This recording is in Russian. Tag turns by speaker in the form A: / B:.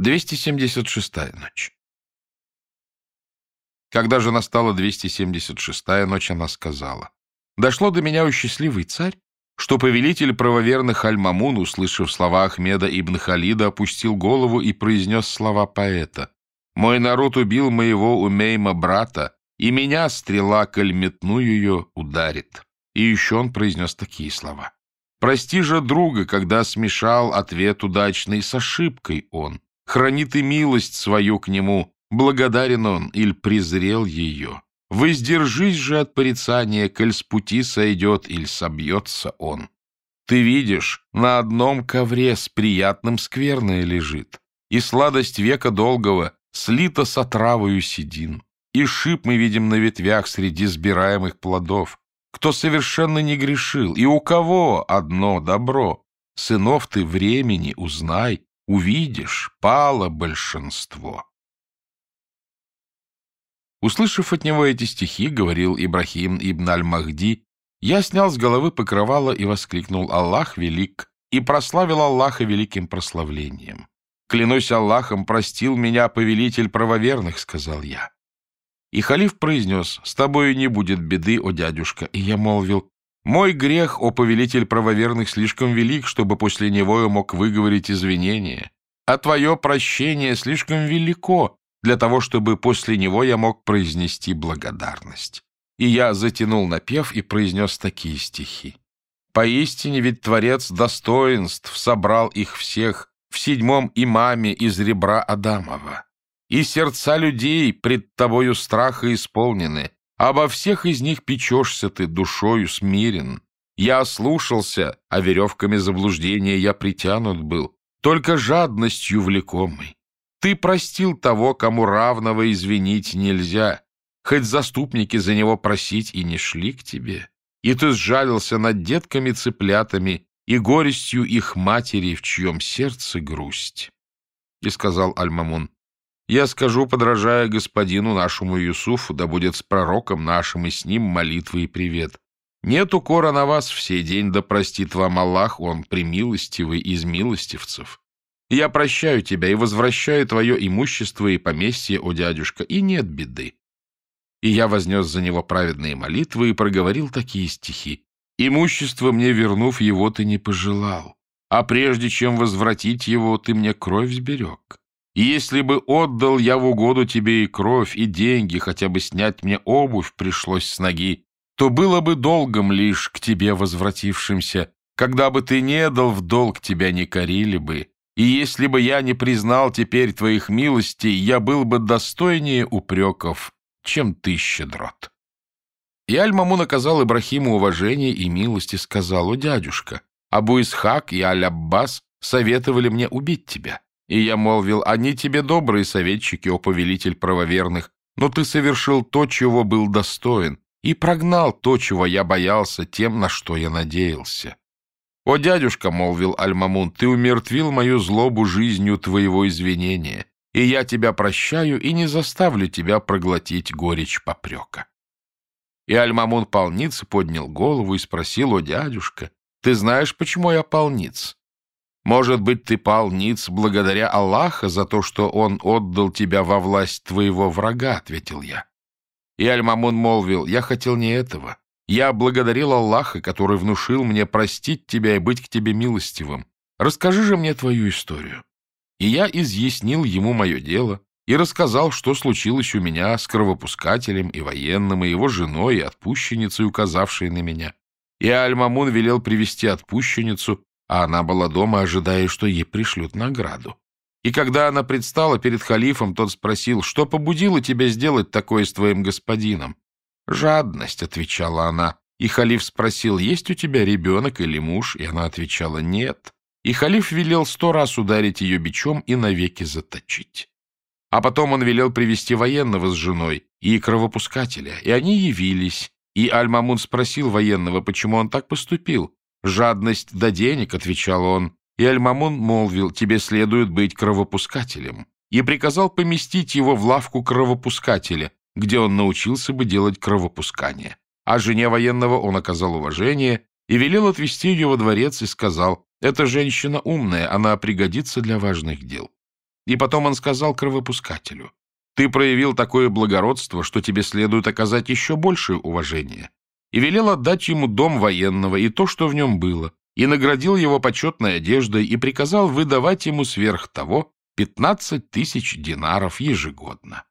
A: 276-я ночь. Когда же настала 276-я ночь, она сказала, «Дошло до меня, у счастливый царь, что повелитель правоверных Аль-Мамун, услышав слова Ахмеда ибн Халида, опустил голову и произнес слова поэта. «Мой народ убил моего умейма брата, и меня стрела, коль ее, ударит». И еще он произнес такие слова. «Прости же друга, когда смешал ответ удачный с ошибкой он. Хранит и милость свою к нему, благодарен он или презрел ее. Воздержись же от порицания, коль с пути сойдет или собьется он. Ты видишь, на одном ковре с приятным скверное лежит, и сладость века долгого слита с отравою седин, и шип мы видим на ветвях среди сбираемых плодов. Кто совершенно не грешил, и у кого одно добро, сынов ты времени узнай, увидишь, пало большинство. Услышав от него эти стихи, говорил Ибрахим ибн аль-Махди, я снял с головы покрывало и воскликнул «Аллах велик!» и прославил Аллаха великим прославлением. «Клянусь Аллахом, простил меня повелитель правоверных», — сказал я. И халиф произнес «С тобою не будет беды, о дядюшка», и я молвил «Мой грех, о повелитель правоверных, слишком велик, чтобы после него я мог выговорить извинения, а твое прощение слишком велико, для того, чтобы после него я мог произнести благодарность. И я затянул напев и произнес такие стихи. «Поистине ведь Творец достоинств собрал их всех в седьмом имаме из ребра Адамова. И сердца людей пред тобою страха исполнены, обо всех из них печешься ты душою смирен. Я ослушался, а веревками заблуждения я притянут был, только жадностью влекомый. Ты простил того, кому равного извинить нельзя, хоть заступники за него просить и не шли к тебе. И ты сжалился над детками-цыплятами и горестью их матери, в чьем сердце грусть. И сказал Аль-Мамун, я скажу, подражая господину нашему Юсуфу, да будет с пророком нашим и с ним молитвы и привет. Нет укора на вас в день, да простит вам Аллах, он примилостивый из милостивцев. Я прощаю тебя и возвращаю твое имущество и поместье, о дядюшка, и нет беды. И я вознес за него праведные молитвы и проговорил такие стихи. Имущество мне вернув его, ты не пожелал, а прежде чем возвратить его, ты мне кровь сберег. Если бы отдал я в угоду тебе и кровь, и деньги, хотя бы снять мне обувь пришлось с ноги, то было бы долгом лишь к тебе возвратившимся, когда бы ты не дал в долг, тебя не корили бы, и если бы я не признал теперь твоих милостей, я был бы достойнее упреков, чем ты, щедрот. И Аль-Мамун оказал Ибрахиму уважение и милость и сказал, «О, дядюшка, Абу Исхак и Аль-Аббас советовали мне убить тебя». И я молвил, «Они тебе добрые советчики, о повелитель правоверных, но ты совершил то, чего был достоин, и прогнал то, чего я боялся, тем, на что я надеялся. «О, дядюшка», — молвил Аль-Мамун, — «ты умертвил мою злобу жизнью твоего извинения, и я тебя прощаю и не заставлю тебя проглотить горечь попрека». И Аль-Мамун полниц поднял голову и спросил, «О, дядюшка, ты знаешь, почему я полниц? Может быть, ты полниц благодаря Аллаха за то, что Он отдал тебя во власть твоего врага», — ответил я. И Аль-Мамун молвил, «Я хотел не этого». Я благодарил Аллаха, который внушил мне простить тебя и быть к тебе милостивым. Расскажи же мне твою историю. И я изъяснил ему мое дело и рассказал, что случилось у меня с кровопускателем и военным, и его женой, и отпущенницей, указавшей на меня. И Аль-Мамун велел привести отпущенницу, а она была дома, ожидая, что ей пришлют награду. И когда она предстала перед халифом, тот спросил, что побудило тебя сделать такое с твоим господином? «Жадность», — отвечала она. И халиф спросил, есть у тебя ребенок или муж? И она отвечала, нет. И халиф велел сто раз ударить ее бичом и навеки заточить. А потом он велел привести военного с женой и кровопускателя, и они явились. И Аль-Мамун спросил военного, почему он так поступил. «Жадность до денег», — отвечал он. И Аль-Мамун молвил, «Тебе следует быть кровопускателем». И приказал поместить его в лавку кровопускателя, где он научился бы делать кровопускание. А жене военного он оказал уважение и велел отвезти ее во дворец и сказал, «Эта женщина умная, она пригодится для важных дел». И потом он сказал кровопускателю, «Ты проявил такое благородство, что тебе следует оказать еще большее уважение» и велел отдать ему дом военного и то, что в нем было, и наградил его почетной одеждой и приказал выдавать ему сверх того 15 тысяч динаров ежегодно.